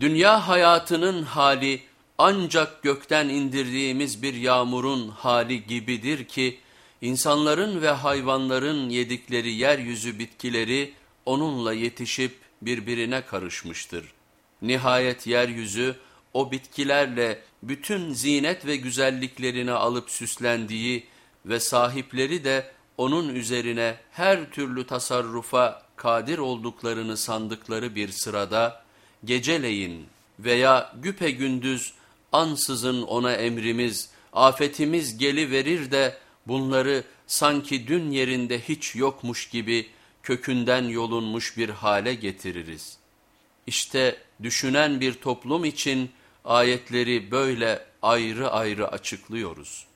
Dünya hayatının hali ancak gökten indirdiğimiz bir yağmurun hali gibidir ki, insanların ve hayvanların yedikleri yeryüzü bitkileri onunla yetişip birbirine karışmıştır. Nihayet yeryüzü o bitkilerle bütün zinet ve güzelliklerini alıp süslendiği ve sahipleri de onun üzerine her türlü tasarrufa kadir olduklarını sandıkları bir sırada, geceleyin veya güpe gündüz ansızın ona emrimiz, afetimiz geli verir de bunları sanki dün yerinde hiç yokmuş gibi kökünden yolunmuş bir hale getiririz. İşte düşünen bir toplum için ayetleri böyle ayrı ayrı açıklıyoruz.''